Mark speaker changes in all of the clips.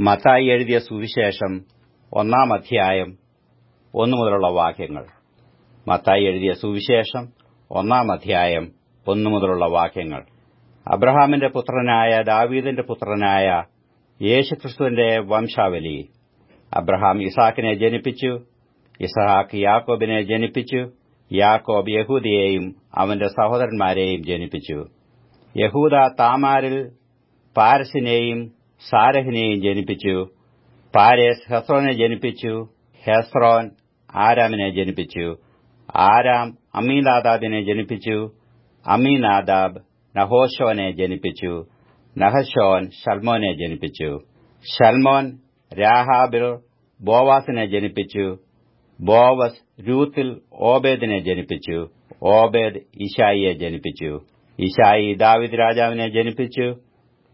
Speaker 1: മത്തായി എഴുതിയ സുവിശേഷം ഒന്നാം അധ്യായം ഒന്നു മുതലുള്ള വാക്യങ്ങൾ. മത്തായി എഴുതിയ സുവിശേഷം ഒന്നാം അധ്യായം ഒന്നു മുതലുള്ള വാക്യങ്ങൾ. അബ്രഹാമിന്റെ പുത്രനായ ദാവീദിന്റെ പുത്രനായ യേശുക്രിസ്തുവിന്റെ വംശാവലി. അബ്രഹാം ഇസാക്കിനെ ജനിപ്പിച്ചു ഇസഹാക്ക് യാക്കോബിനെ ജനിപ്പിച്ചു യാക്കോബ് യഹൂദിയെയും അവന്റെ സഹോദരന്മാരെയും ജനിപ്പിച്ചു. യഹൂദ താമാരിൽ പാരസിനെയും സാരഹിനെയും ജനിപ്പിച്ചു പാരേസ് ഹെസ്രോനെ ജനിപ്പിച്ചു ഹെസ്രോൻ ആരാമിനെ ജനിപ്പിച്ചു ആരാം അമീനാദാബിനെ ജനിപ്പിച്ചു അമീനാദാബ് നഹോഷോനെ ജനിപ്പിച്ചു നഹശോൻ ഷൽമോനെ ജനിപ്പിച്ചു ഷൽമോൻ രാഹാബിൽ ബോവാസിനെ ജനിപ്പിച്ചു ബോവസ് രൂത്തിൽ ഓബേദിനെ ജനിപ്പിച്ചു ഓബേദ് ഇഷായിയെ ജനിപ്പിച്ചു ഇഷായി ദാവിദ് രാജാവിനെ ജനിപ്പിച്ചു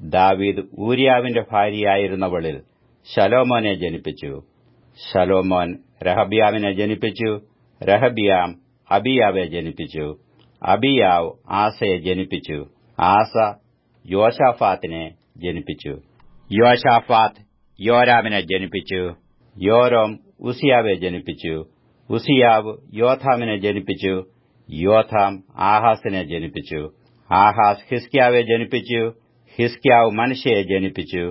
Speaker 1: ദാവീദ് ഊരിയാവിന്റെ ഭാര്യയായിരുന്നവളിൽ ശലോമോനെ ജനിപ്പിച്ചു. ശലോമോൻ രഹബിയാവിനെ ജനിപ്പിച്ചു. രഹബിയാം അബിയാവെ ജനിപ്പിച്ചു. അബിയാവ് ആസയെ ജനിപ്പിച്ചു. ആസ യോഷാഫാത്തിനെ ജനിപ്പിച്ചു. യോഷാഫാത്ത് യോരാമിനെ ജനിപ്പിച്ചു. യോരോം ഉസിയാവെ ജനിപ്പിച്ചു. ഉസിയാവ് യോഥാമിനെ ജനിപ്പിച്ചു. യോഥാം ആഹാസിനെ ജനിപ്പിച്ചു. ആഹാസ് ഹിസ്കിയാവെ ജനിപ്പിച്ചു. ഹിസ്കിയാവ് മനശയെ ജനിപ്പിച്ചു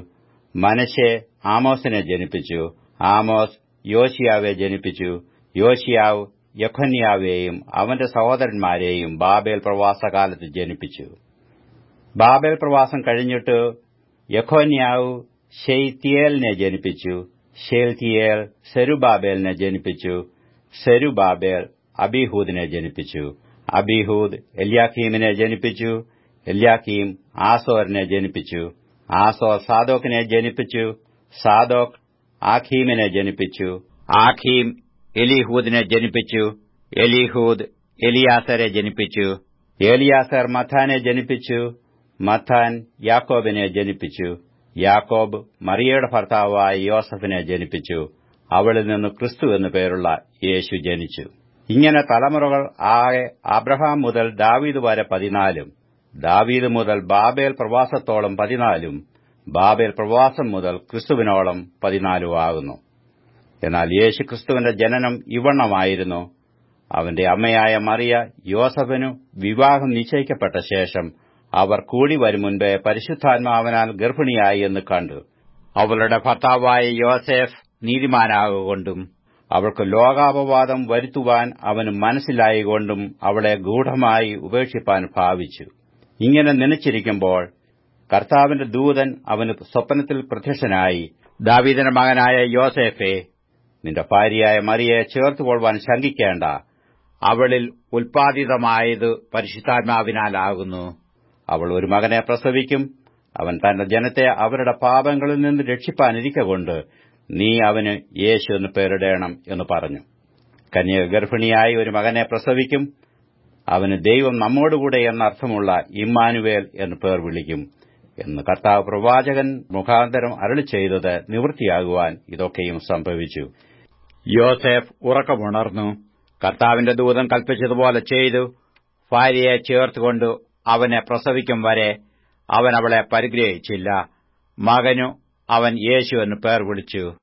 Speaker 1: മനശെ ആമോസിനെ ജനിപ്പിച്ചു ആമോസ് യോശിയാവെ ജനിപ്പിച്ചു യോശിയാവ് യഖന്യാവേയും അവന്റെ സഹോദരന്മാരെയും ബാബേൽ പ്രവാസകാലത്ത് ജനിപ്പിച്ചു. ബാബേൽ പ്രവാസം കഴിഞ്ഞിട്ട് യഖോന്യാവ് ഷെയ്ത്തിയേലിനെ ജനിപ്പിച്ചു ഷെയ്ത്തിയേൽ സെരുബാബേലിനെ ജനിപ്പിച്ചു സെരുബാബേൽ അബിഹൂദിനെ ജനിപ്പിച്ചു അബിഹൂദ് എലിയാഖീമിനെ ജനിപ്പിച്ചു എല്യാഖീം ആസോറിനെ ജനിപ്പിച്ചു. ആസോർ സാദോക്കിനെ ജനിപ്പിച്ചു. സാദോക് ആഖീമിനെ ജനിപ്പിച്ചു. ആഖീം എലിഹൂദിനെ ജനിപ്പിച്ചു. എലിഹൂദ് എലിയാസരെ ജനിപ്പിച്ചു. എലിയാസർ മഥാനെ ജനിപ്പിച്ചു. മഥാൻ യാക്കോബിനെ ജനിപ്പിച്ചു. യാക്കോബ് മറിയയുടെ ഭർത്താവായ യോസഫിനെ ജനിപ്പിച്ചു. അവളിൽ നിന്ന് ക്രിസ്തു എന്നു പേരുള്ള യേശു ജനിച്ചു. ഇങ്ങനെ തലമുറകൾ ആകെ അബ്രഹാം മുതൽ ദാവീദ് വരെ പതിനാലും ദാവീദ് മുതൽ ബാബേൽ പ്രവാസത്തോളം പതിനാലും ബാബേൽ പ്രവാസം മുതൽ ക്രിസ്തുവിനോളം പതിനാലും ആകുന്നു. എന്നാൽ യേശു ക്രിസ്തുവിന്റെ ജനനം ഇവണ്ണമായിരുന്നു. അവന്റെ അമ്മയായ മറിയ യോസഫിനു വിവാഹം നിശ്ചയിക്കപ്പെട്ട ശേഷം അവർ കൂടി വരും മുൻപേ പരിശുദ്ധാത്മാവനാൽ ഗർഭിണിയായി എന്ന് കണ്ടു. അവളുടെ ഭർത്താവായ യോസേഫ് നീതിമാനാകൊണ്ടും അവൾക്ക് ലോകാപവാദം വരുത്തുവാൻ അവന് മനസ്സിലായിക്കൊണ്ടും അവളെ ഗൂഢമായി ഉപേക്ഷിപ്പാൻ ഭാവിച്ചു. ഇങ്ങനെ നനച്ചിരിക്കുമ്പോൾ കർത്താവിന്റെ ദൂതൻ അവന് സ്വപ്നത്തിൽ പ്രത്യക്ഷനായി ദാവീദന മകനായ യോസേഫെ നിന്റെ ഭാര്യയായ മറിയെ ചേർത്തുകൊള്ളുവാൻ ശങ്കിക്കേണ്ട. അവളിൽ ഉൽപ്പാദിതമായത് പരിശുദ്ധാത്മാവിനാലാകുന്നു അവൾ ഒരു മകനെ പ്രസവിക്കും. അവൻ തന്റെ ജനത്തെ അവരുടെ പാപങ്ങളിൽ നിന്ന് രക്ഷിപ്പാനിരിക്കൊണ്ട് നീ അവന് യേശു എന്ന് പേരിടേണം എന്ന് പറഞ്ഞു. കന്യക ഗർഭിണിയായി ഒരു മകനെ പ്രസവിക്കും. അവന് ദൈവം നമ്മോടുകൂടെ എന്നർത്ഥമുള്ള ഇമ്മാനുവേൽ എന്ന് പേർ വിളിക്കും എന്ന് കർത്താവ് പ്രവാചകൻ മുഖാന്തരം അരളി ചെയ്തത് നിവൃത്തിയാകുവാൻ ഇതൊക്കെയും സംഭവിച്ചു. യോസെഫ് ഉറക്കമുണർന്നു. കർത്താവിന്റെ ദൂതൻ കൽപ്പിച്ചതുപോലെ ചെയ്തു. ഭാര്യയെ ചേർത്തുകൊണ്ട് അവനെ പ്രസവിക്കും വരെ അവൻ അവളെ പരിഗ്രഹിച്ചില്ല. മകനു അവൻ യേശു എന്ന് പേർ വിളിച്ചു.